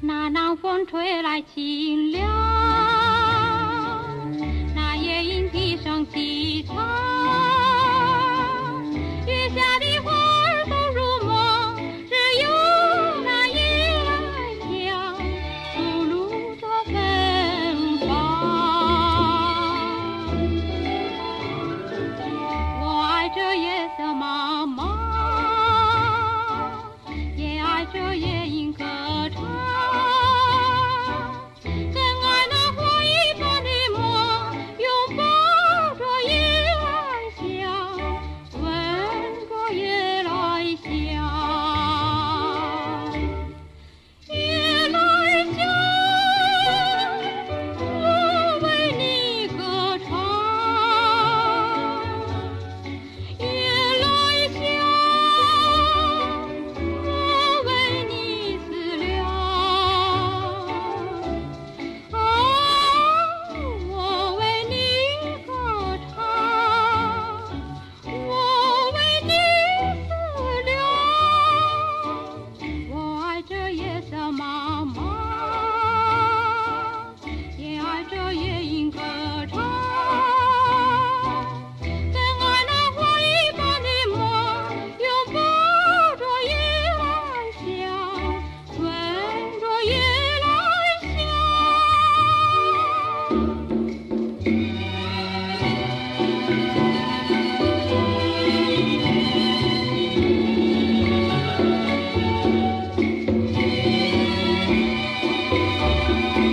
那南风吹来清凉，Thank you.